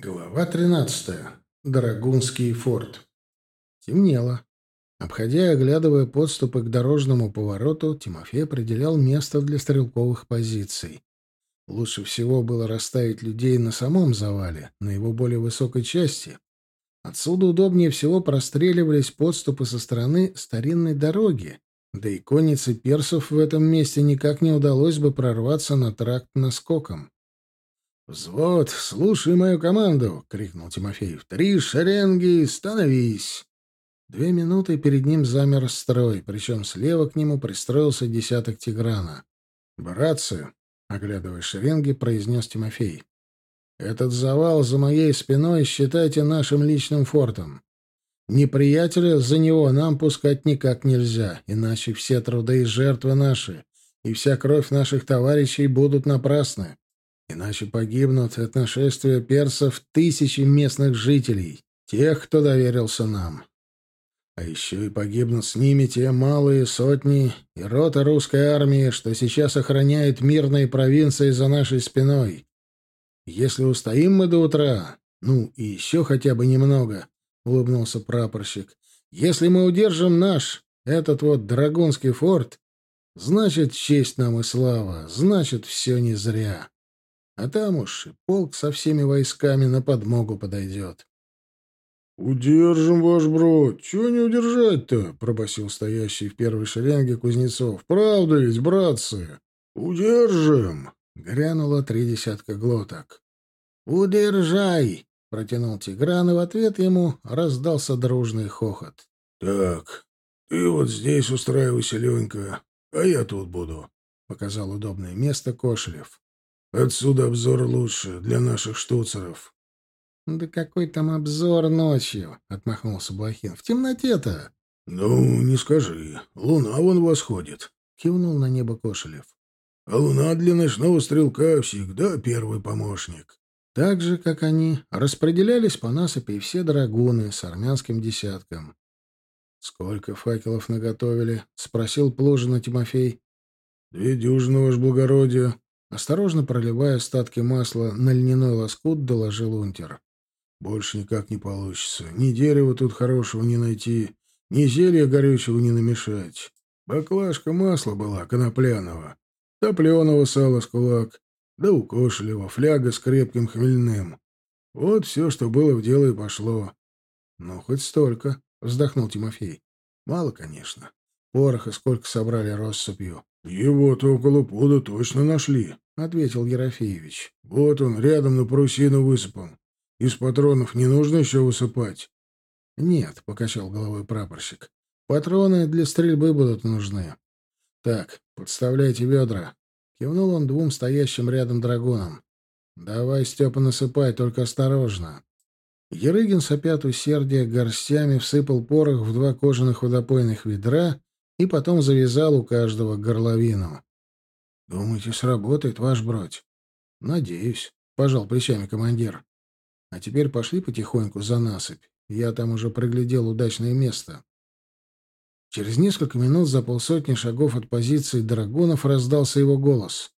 Глава 13. Драгунский форт. Темнело. Обходя и оглядывая подступы к дорожному повороту, Тимофей определял место для стрелковых позиций. Лучше всего было расставить людей на самом завале, на его более высокой части. Отсюда удобнее всего простреливались подступы со стороны старинной дороги, да и коннице персов в этом месте никак не удалось бы прорваться на тракт наскоком. «Взвод, слушай мою команду!» — крикнул Тимофеев. «Три шеренги, становись!» Две минуты перед ним замер строй, причем слева к нему пристроился десяток Тиграна. «Братцы!» — оглядывая шеренги, произнес Тимофей. «Этот завал за моей спиной считайте нашим личным фортом. Неприятеля за него нам пускать никак нельзя, иначе все труды и жертвы наши, и вся кровь наших товарищей будут напрасны. Иначе погибнут от нашествия персов тысячи местных жителей, тех, кто доверился нам. А еще и погибнут с ними те малые сотни и рота русской армии, что сейчас охраняет мирные провинции за нашей спиной. Если устоим мы до утра, ну и еще хотя бы немного, — улыбнулся прапорщик, — если мы удержим наш, этот вот Драгунский форт, значит, честь нам и слава, значит, все не зря. А там уж и полк со всеми войсками на подмогу подойдет. «Удержим, ваш брод. Чего не удержать-то?» — пробасил стоящий в первой шеренге Кузнецов. «Правда ведь, братцы? Удержим!» — грянуло три десятка глоток. «Удержай!» — протянул Тигран, и в ответ ему раздался дружный хохот. «Так, ты вот здесь устраивайся, Ленька, а я тут буду», — показал удобное место Кошелев. Отсюда обзор лучше для наших штуцеров. — Да какой там обзор ночью? — отмахнулся Блохин. — В темноте-то. — Ну, не скажи. Луна вон восходит, — кивнул на небо Кошелев. — А луна для ночного стрелка всегда первый помощник. Так же, как они, распределялись по насыпи все драгуны с армянским десятком. — Сколько факелов наготовили? — спросил Плужина Тимофей. — Две дюжины, ваше благородие, Осторожно проливая остатки масла на льняной лоскут, доложил унтер. «Больше никак не получится. Ни дерева тут хорошего не найти, ни зелья горючего не намешать. Баклажка масла была, конопляного, топленого сала с кулак, да у фляга с крепким хмельным. Вот все, что было в дело и пошло». «Ну, хоть столько», — вздохнул Тимофей. «Мало, конечно. Пороха сколько собрали россыпью». «Его-то около пуда точно нашли», — ответил Ерофеевич. «Вот он, рядом на парусину высыпал. Из патронов не нужно еще высыпать?» «Нет», — покачал головой прапорщик. «Патроны для стрельбы будут нужны. Так, подставляйте ведра». Кивнул он двум стоящим рядом драгунам. «Давай, Степа, насыпай, только осторожно». Ерыгин сопя от усердия горстями всыпал порох в два кожаных водопойных ведра и потом завязал у каждого горловину. «Думаете, сработает, ваш бродь?» «Надеюсь», — пожал плечами командир. «А теперь пошли потихоньку за насыпь. Я там уже проглядел удачное место». Через несколько минут за полсотни шагов от позиции драгунов раздался его голос.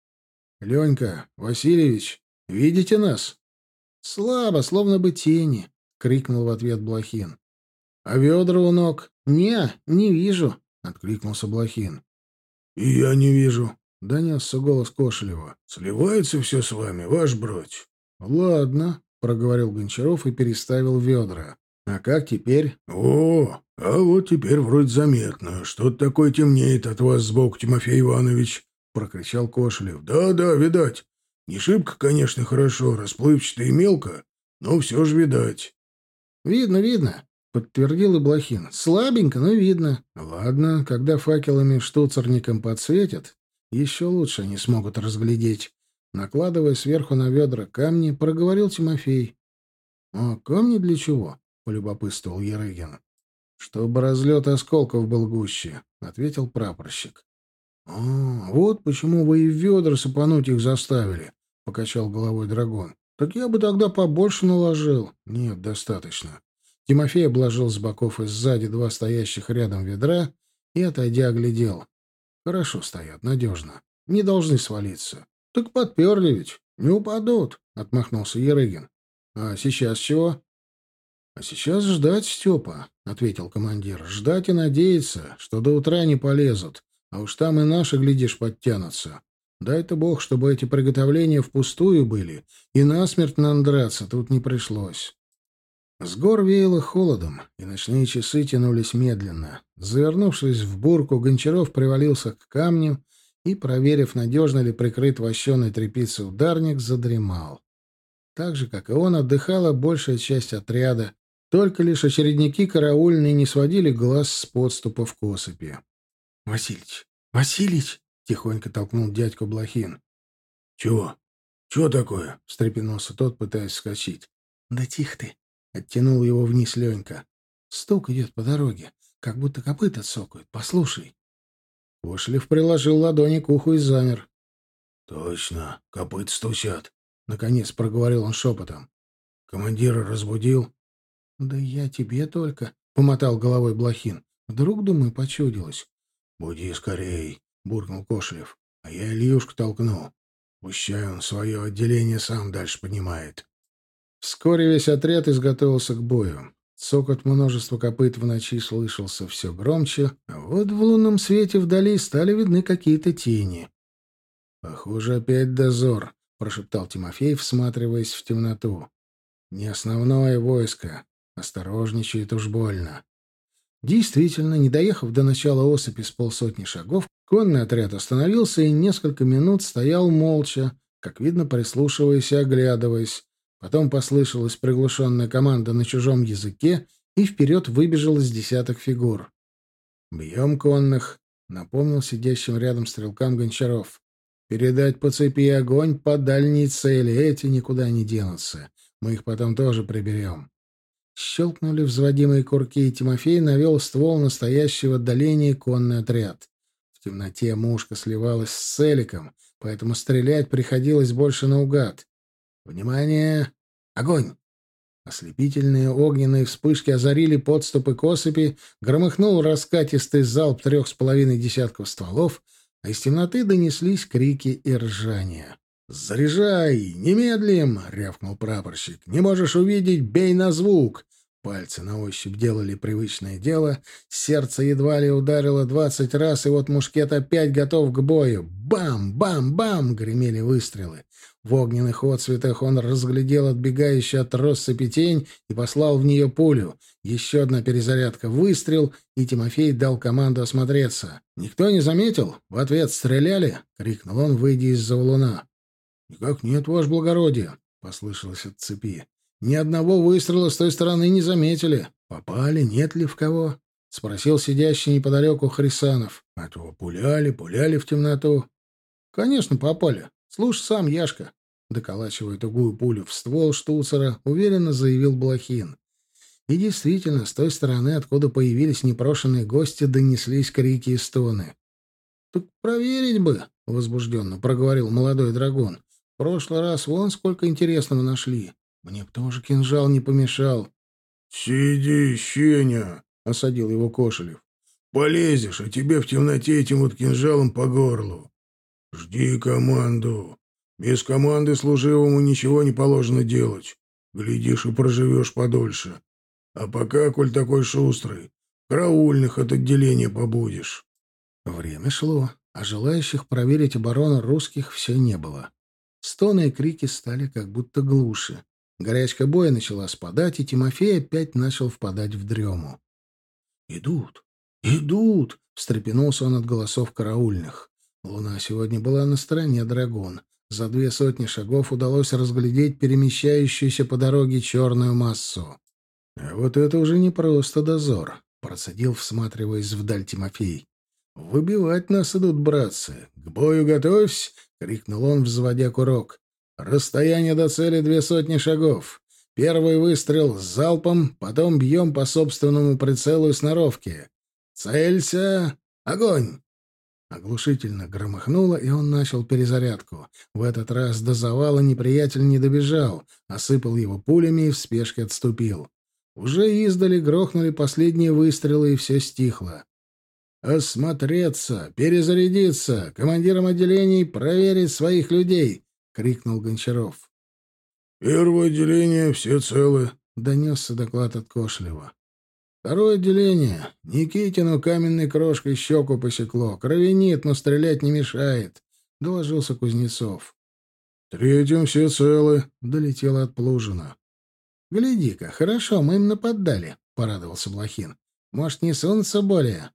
«Ленька, Васильевич, видите нас?» «Слабо, словно бы тени», — крикнул в ответ Блохин. «А ведра у ног?» «Не, не вижу», — откликнулся Блохин. «И я не вижу», — донесся голос Кошелева. «Сливается все с вами, ваш бродь». «Ладно», — проговорил Гончаров и переставил ведра. «А как теперь?» «О, а вот теперь вроде заметно. Что-то такое темнеет от вас сбоку, Тимофей Иванович», — прокричал Кошелев. «Да-да, видать. Не шибко, конечно, хорошо, расплывчато и мелко, но все же видать». «Видно, видно. — подтвердил и Блохин. «Слабенько, но видно. Ладно, когда факелами штуцерником подсветят, еще лучше они смогут разглядеть». Накладывая сверху на ведра камни, проговорил Тимофей. «А камни для чего?» — полюбопытствовал Ерыгин. «Чтобы разлет осколков был гуще», — ответил прапорщик. «А, вот почему вы и ведра сыпануть их заставили», — покачал головой драгон. «Так я бы тогда побольше наложил». «Нет, достаточно. Тимофей обложил с боков и сзади два стоящих рядом ведра и, отойдя, оглядел. Хорошо стоят, надежно. Не должны свалиться. Так подперли ведь. Не упадут, — отмахнулся Ерыгин. А сейчас чего?» «А сейчас ждать, Степа», — ответил командир. «Ждать и надеяться, что до утра не полезут, а уж там и наши, глядишь, подтянутся. Дай-то бог, чтобы эти приготовления впустую были, и насмерть нам драться тут не пришлось». С гор веяло холодом, и ночные часы тянулись медленно. Завернувшись в бурку, Гончаров привалился к камню и, проверив, надежно ли прикрыт вощеной тряпицей ударник, задремал. Так же, как и он, отдыхала большая часть отряда, только лишь очередники караульные не сводили глаз с подступов к осыпи. — Василич! Василич! — тихонько толкнул дядьку Блохин. — Чего? Чего такое? — встрепенулся тот, пытаясь вскочить. — Да тихо ты! — оттянул его вниз Ленька. — Стук идет по дороге, как будто копыта цокают. Послушай. Кошлев приложил ладони к уху и замер. — Точно, копыт стучат, — наконец проговорил он шепотом. — Командира разбудил? — Да я тебе только, — помотал головой Блохин. Вдруг, думаю, почудилось. — Буди скорей, — буркнул Кошлев. — А я Ильюшку толкну. Пущай он свое отделение сам дальше понимает. Вскоре весь отряд изготовился к бою. Цокот множества копыт в ночи слышался все громче, а вот в лунном свете вдали стали видны какие-то тени. «Похоже, опять дозор», — прошептал Тимофей, всматриваясь в темноту. «Не основное войско. Осторожничает уж больно». Действительно, не доехав до начала осыпи с полсотни шагов, конный отряд остановился и несколько минут стоял молча, как видно, прислушиваясь и оглядываясь, Потом послышалась приглушенная команда на чужом языке, и вперед выбежал из десяток фигур. «Бьем конных», — напомнил сидящим рядом стрелкам Гончаров. «Передать по цепи огонь по дальней цели. Эти никуда не денутся. Мы их потом тоже приберем». Щелкнули взводимые курки, и Тимофей навел ствол настоящего отдаления конный отряд. В темноте мушка сливалась с целиком, поэтому стрелять приходилось больше наугад. «Внимание! Огонь!» Ослепительные огненные вспышки озарили подступы к осыпи, громыхнул раскатистый залп трех с половиной десятков стволов, а из темноты донеслись крики и ржания. «Заряжай! Немедлим!» — рявкнул прапорщик. «Не можешь увидеть? Бей на звук!» Пальцы на ощупь делали привычное дело, сердце едва ли ударило двадцать раз, и вот мушкет опять готов к бою. Бам! Бам! Бам! гремели выстрелы. В огненных отцветах он разглядел отбегающий от россыпи тень и послал в нее пулю. Еще одна перезарядка, выстрел, и Тимофей дал команду осмотреться. «Никто не заметил? В ответ стреляли?» — крикнул он, выйдя из-за валуна. «Никак нет, ваше благородие», — послышалось от цепи. «Ни одного выстрела с той стороны не заметили. Попали, нет ли в кого?» — спросил сидящий неподалеку Хрисанов. «А то пуляли, пуляли в темноту». «Конечно, попали. Слушай сам, Яшка, доколачивая тугую пулю в ствол штуцера, уверенно заявил Блохин. И действительно, с той стороны, откуда появились непрошенные гости, донеслись крики и стоны. — Так проверить бы, — возбужденно проговорил молодой драгон. — В прошлый раз вон сколько интересного нашли. Мне б тоже кинжал не помешал. — Сиди, щеня, — осадил его Кошелев. — Полезешь, а тебе в темноте этим вот кинжалом по горлу. «Жди команду. Без команды служивому ничего не положено делать. Глядишь и проживешь подольше. А пока, коль такой шустрый, караульных от отделения побудешь». Время шло, а желающих проверить оборону русских все не было. Стоны и крики стали как будто глуше. Горячка боя начала спадать, и Тимофей опять начал впадать в дрему. «Идут! Идут!» — встрепенулся он от голосов караульных. Луна сегодня была на стороне драгун. За две сотни шагов удалось разглядеть перемещающуюся по дороге черную массу. А вот это уже не просто дозор, процедил, всматриваясь вдаль Тимофей. Выбивать нас идут, братцы. К бою готовься, крикнул он, взводя курок. Расстояние до цели две сотни шагов. Первый выстрел с залпом, потом бьем по собственному прицелу и сноровке. Целься! Огонь! Оглушительно громыхнуло, и он начал перезарядку. В этот раз до завала неприятель не добежал, осыпал его пулями и в спешке отступил. Уже издали грохнули последние выстрелы, и все стихло. «Осмотреться! Перезарядиться! Командирам отделений проверить своих людей!» — крикнул Гончаров. «Первое отделение, все целы», — донесся доклад от Кошлева. «Второе отделение. Никитину каменной крошкой щеку посекло. Кровенит, но стрелять не мешает», — доложился Кузнецов. «Третьим все целы», — долетело от Плужина. «Гляди-ка, хорошо, мы им нападали», — порадовался Блохин. «Может, не сунутся более?»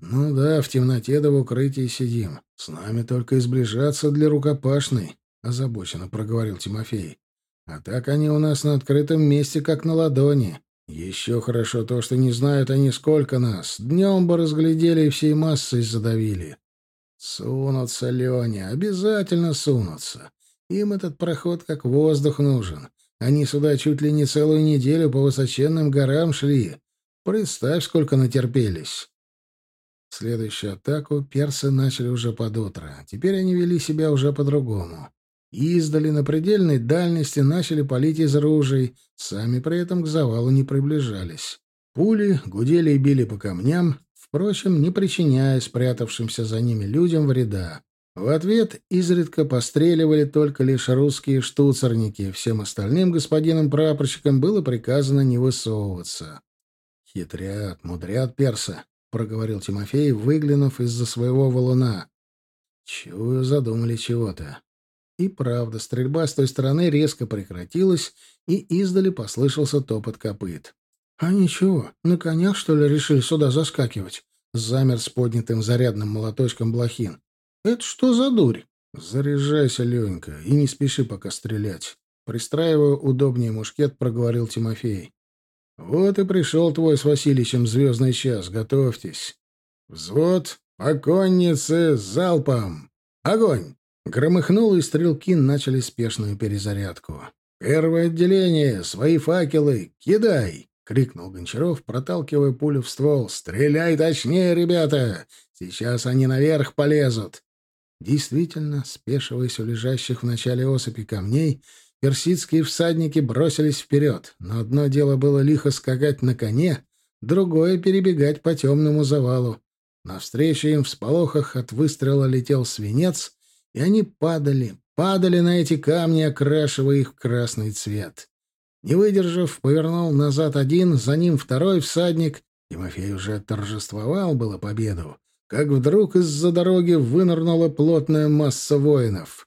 «Ну да, в темноте да в укрытии сидим. С нами только изближаться для рукопашной», — озабоченно проговорил Тимофей. «А так они у нас на открытом месте, как на ладони. Еще хорошо то, что не знают они, сколько нас. Днем бы разглядели и всей массой задавили. Сунутся, Леня, обязательно сунутся. Им этот проход как воздух нужен. Они сюда чуть ли не целую неделю по высоченным горам шли. Представь, сколько натерпелись. Следующую атаку персы начали уже под утро. Теперь они вели себя уже по-другому. Издали на предельной дальности начали палить из ружей, сами при этом к завалу не приближались. Пули гудели и били по камням, впрочем, не причиняя спрятавшимся за ними людям вреда. В ответ изредка постреливали только лишь русские штуцерники, всем остальным господинам прапорщикам было приказано не высовываться. «Хитрят, мудрят персы», проговорил Тимофей, выглянув из-за своего валуна. Чую, задумали чего-то. И правда, стрельба с той стороны резко прекратилась, и издали послышался топот копыт. «А ничего, на конях, что ли, решили сюда заскакивать?» Замер с поднятым зарядным молоточком Блохин. «Это что за дурь?» «Заряжайся, Ленька, и не спеши пока стрелять». Пристраивая удобнее мушкет, проговорил Тимофей. Вот и пришел твой с Васильичем звездный час. Готовьтесь. Взвод, по коннице, залпом. Огонь! Громыхнул, и стрелки начали спешную перезарядку. «Первое отделение! Свои факелы! Кидай!» — крикнул Гончаров, проталкивая пулю в ствол. «Стреляй точнее, ребята! Сейчас они наверх полезут!» Действительно, спешиваясь у лежащих в начале осыпи камней, Персидские всадники бросились вперед, но одно дело было лихо скакать на коне, другое — перебегать по темному завалу. Навстречу им в сполохах от выстрела летел свинец, и они падали, падали на эти камни, окрашивая их в красный цвет. Не выдержав, повернул назад один, за ним второй всадник. Тимофей уже торжествовал было победу, как вдруг из-за дороги вынырнула плотная масса воинов.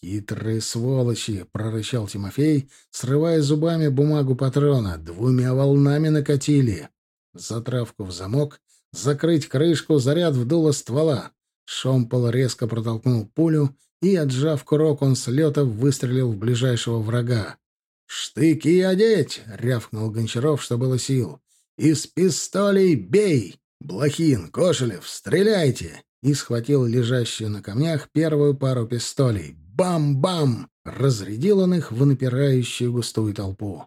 «Хитрые сволочи!» — прорычал Тимофей, срывая зубами бумагу патрона. «Двумя волнами накатили!» Затравку в замок, закрыть крышку, заряд в дуло ствола. Шомпол резко протолкнул пулю, и, отжав курок, он с лета выстрелил в ближайшего врага. «Штыки одеть!» — рявкнул Гончаров, что было сил. «Из пистолей бей! Блохин, Кошелев, стреляйте!» И схватил лежащую на камнях первую пару пистолей. Бам-бам! Разрядил он их в напирающую густую толпу.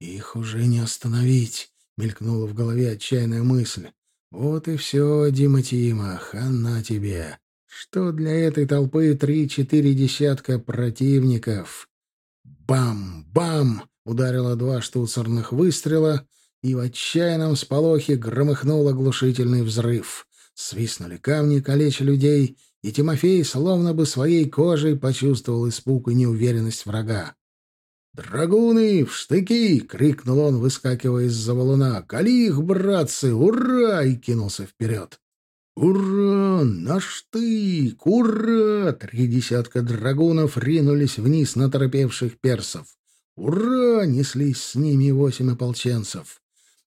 «Их уже не остановить!» — мелькнула в голове отчаянная мысль. «Вот и все, Дима Тима, хана тебе! Что для этой толпы три-четыре десятка противников?» «Бам-бам!» — ударило два штуцерных выстрела, и в отчаянном сполохе громыхнул оглушительный взрыв. Свистнули камни, калеча людей, и Тимофей словно бы своей кожей почувствовал испуг и неуверенность врага. «Драгуны, в штыки!» — крикнул он, выскакивая из-за валуна. «Кали их, братцы! Ура!» — и кинулся вперед. «Ура! На штык! Ура!» Три десятка драгунов ринулись вниз на торопевших персов. «Ура!» — неслись с ними восемь ополченцев.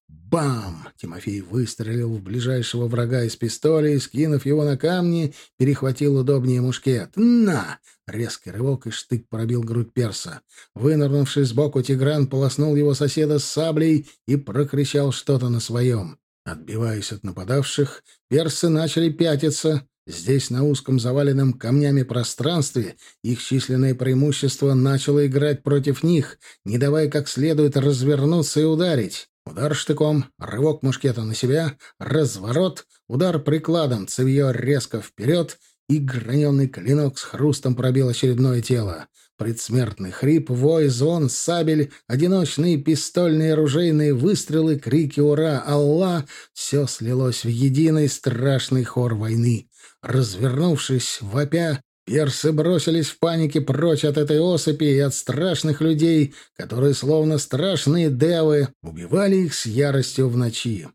Бам! Тимофей выстрелил в ближайшего врага из пистоля и, скинув его на камни, перехватил удобнее мушкет. «На!» Резкий рывок и штык пробил грудь перса. Вынырнувший сбоку Тигран полоснул его соседа с саблей и прокричал что-то на своем. Отбиваясь от нападавших, персы начали пятиться. Здесь, на узком заваленном камнями пространстве, их численное преимущество начало играть против них, не давая как следует развернуться и ударить. Удар штыком, рывок мушкета на себя, разворот, удар прикладом, цевье резко вперед, и граненый клинок с хрустом пробил очередное тело. Предсмертный хрип, вой, звон, сабель, одиночные пистольные ружейные выстрелы, крики «Ура! Аллах!» — все слилось в единый страшный хор войны. Развернувшись, вопя, Персы бросились в панике прочь от этой осыпи и от страшных людей, которые, словно страшные девы, убивали их с яростью в ночи.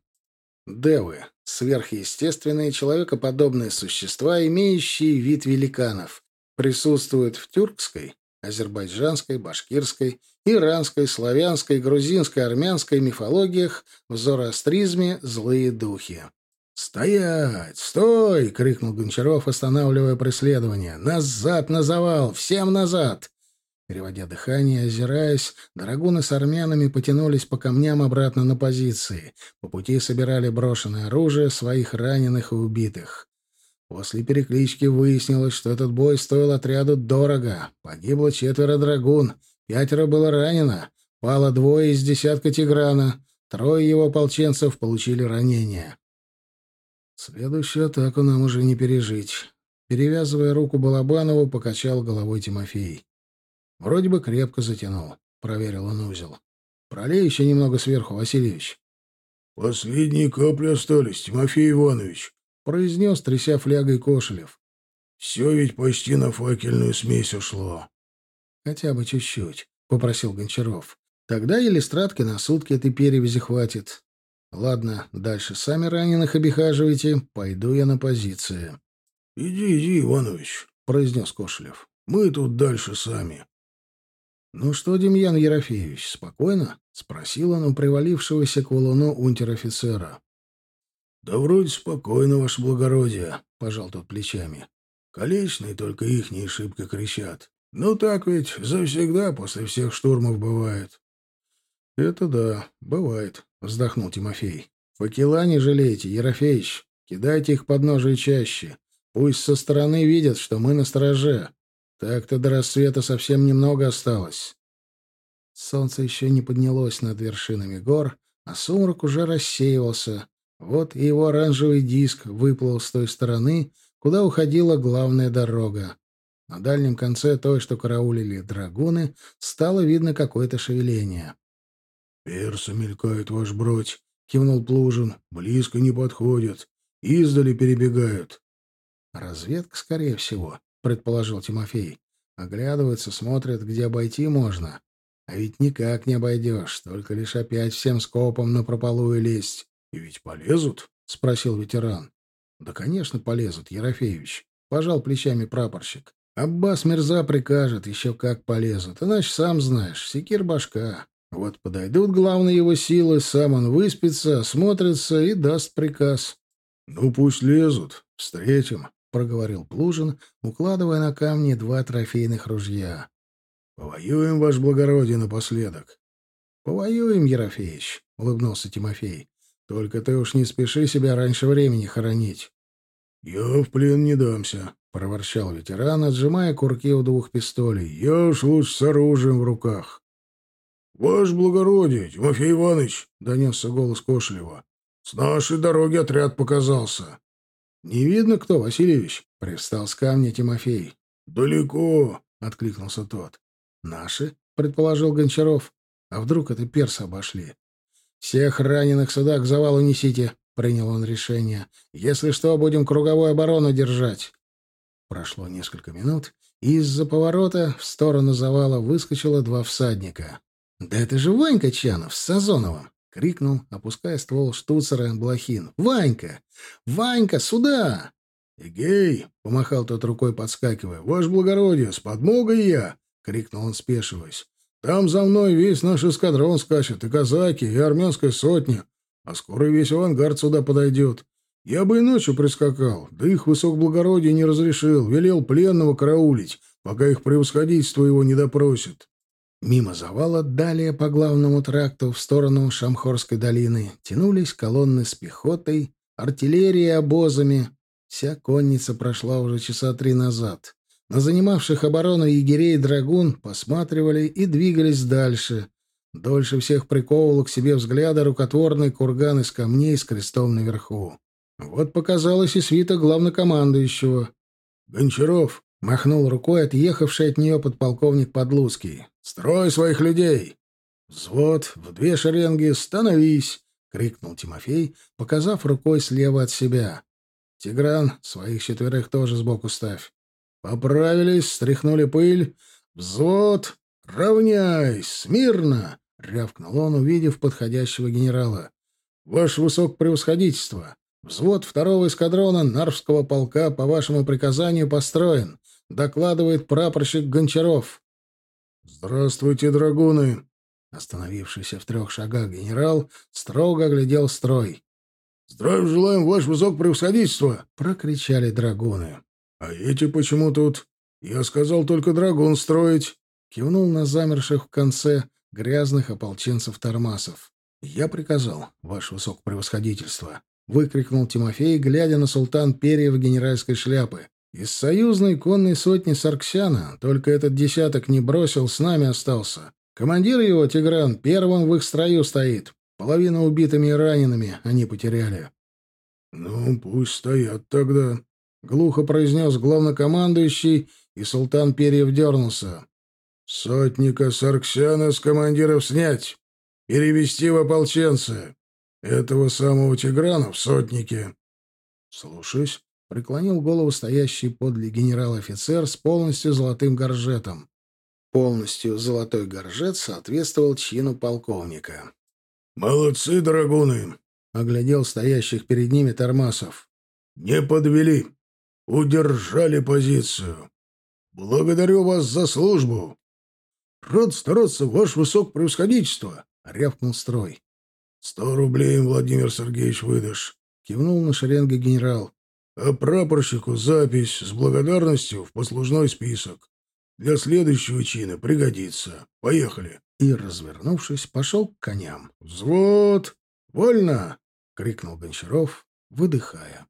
Девы — сверхъестественные человекоподобные существа, имеющие вид великанов. Присутствуют в тюркской, азербайджанской, башкирской, иранской, славянской, грузинской, армянской мифологиях, в зороастризме злые духи. «Стоять! Стой!» — крикнул Гончаров, останавливая преследование. «Назад на завал! Всем назад!» Переводя дыхание, озираясь, драгуны с армянами потянулись по камням обратно на позиции. По пути собирали брошенное оружие своих раненых и убитых. После переклички выяснилось, что этот бой стоил отряду дорого. Погибло четверо драгун, пятеро было ранено, пало двое из десятка Тиграна, трое его ополченцев получили ранения. Следующую атаку нам уже не пережить. Перевязывая руку Балабанову, покачал головой Тимофей. Вроде бы крепко затянул. Проверил он узел. Пролей еще немного сверху, Васильевич. Последние капли остались, Тимофей Иванович, произнес, тряся флягой Кошелев. Все ведь почти на факельную смесь ушло. Хотя бы чуть-чуть, попросил Гончаров. Тогда Елистратки на сутки этой перевязи хватит. Ладно, дальше сами раненых обихаживайте, пойду я на позиции. — Иди, иди, Иванович, — произнес Кошелев. — Мы тут дальше сами. — Ну что, Демьян Ерофеевич, спокойно? — спросил он у привалившегося к валуну унтер-офицера. — Да вроде спокойно, ваше благородие, — пожал тот плечами. — Колечные только ихние шибко кричат. Ну так ведь завсегда после всех штурмов бывает. — Это да, бывает, вздохнул Тимофей. Факела не жалейте, Ерофеич. Кидайте их под ножи чаще. Пусть со стороны видят, что мы на стороже. Так-то до рассвета совсем немного осталось. Солнце еще не поднялось над вершинами гор, а сумрак уже рассеивался. Вот и его оранжевый диск выплыл с той стороны, куда уходила главная дорога. На дальнем конце той, что караулили драгуны, стало видно какое-то шевеление. «Персы мелькают, ваш бродь», — кивнул Плужин. «Близко не подходят. Издали перебегают». «Разведка, скорее всего», — предположил Тимофей. «Оглядываются, смотрят, где обойти можно. А ведь никак не обойдешь, только лишь опять всем скопом на прополую лезть. И ведь полезут?» — спросил ветеран. «Да, конечно, полезут, Ерофеевич», — пожал плечами прапорщик. «Аббас Мирза прикажет, еще как полезут. Иначе, сам знаешь, секир башка. Вот подойдут главные его силы, сам он выспится, осмотрится и даст приказ. — Ну, пусть лезут. Встретим, — проговорил Плужин, укладывая на камни два трофейных ружья. — Повоюем, ваш благородие, напоследок. — Повоюем, Ерофеич, — улыбнулся Тимофей. — Только ты уж не спеши себя раньше времени хоронить. — Я в плен не дамся, — проворчал ветеран, отжимая курки у двух пистолей. — Я уж лучше с оружием в руках. — Ваше благородие, Тимофей Иванович, — донесся голос Кошелева, — с нашей дороги отряд показался. — Не видно кто, Васильевич? — привстал с камня Тимофей. — Далеко, — откликнулся тот. — Наши? — предположил Гончаров. — А вдруг это персы обошли? — Всех раненых сюда к завалу несите, — принял он решение. — Если что, будем круговую оборону держать. Прошло несколько минут, и из-за поворота в сторону завала выскочило два всадника. «Да это же Ванька Чанов с Сазоновым!» — крикнул, опуская ствол штуцера Блохин. «Ванька! Ванька, сюда!» «Эгей!» — помахал тот рукой, подскакивая. «Ваше благородие, с подмогой я!» — крикнул он, спешиваясь. «Там за мной весь наш эскадрон скачет, и казаки, и армянская сотня, а скоро весь авангард сюда подойдет. Я бы и ночью прискакал, да их высокоблагородие не разрешил, велел пленного караулить, пока их превосходительство его не допросит». Мимо завала, далее по главному тракту в сторону Шамхорской долины, тянулись колонны с пехотой, артиллерией и обозами. Вся конница прошла уже часа три назад. На занимавших оборону егерей и драгун посматривали и двигались дальше. Дольше всех приковывал к себе взгляда рукотворный курган из камней с крестом наверху. Вот показалось и свита главнокомандующего. «Гончаров!» — махнул рукой отъехавший от нее подполковник Подлуцкий. Строй своих людей! Взвод, в две шеренги, становись! — крикнул Тимофей, показав рукой слева от себя. — Тигран, своих четверых тоже сбоку ставь. Поправились, стряхнули пыль. «Взвод! Равняйсь! Смирно!» — рявкнул он, увидев подходящего генерала. «Ваше высокопревосходительство! Взвод второго эскадрона Нарвского полка по вашему приказанию построен», — докладывает прапорщик Гончаров. «Здравствуйте, драгуны!» Остановившийся в трех шагах генерал строго оглядел строй. «Здравия желаем, ваше высокопревосходительство!» — прокричали драгуны. «А эти почему тут? Я сказал только драгун строить!» — кивнул на замерших в конце грязных ополченцев-тормасов. «Я приказал, ваше высокопревосходительство!» — выкрикнул Тимофей, глядя на султан перьев генеральской шляпы. «Из союзной конной сотни Сарксяна только этот десяток не бросил, с нами остался. Командир его, Тигран, первым в их строю стоит. Половину убитыми и ранеными они потеряли». «Ну, пусть стоят тогда», — глухо произнес главнокомандующий, и султан перьев дернулся. «Сотника Сарксяна с командиров снять, перевести в ополченцы. Этого самого Тиграна в сотники». «Слушаюсь», — преклонил голову стоящий подле генерал-офицер с полностью золотым горжетом. Полностью золотой горжет соответствовал чину полковника. «Молодцы, драгуны!» — оглядел стоящих перед ними тормасов. «Не подвели. Удержали позицию. Благодарю вас за службу. Рад стараться, ваше высокопревосходительство!» — рявкнул строй. «Сто рублей им, Владимир Сергеевич, выдашь!» — кивнул на шеренге генерал. «А прапорщику запись с благодарностью в послужной список. Для следующего чина пригодится. Поехали!» И, развернувшись, пошел к коням. «Взвод! Вольно!» — крикнул Гончаров, выдыхая.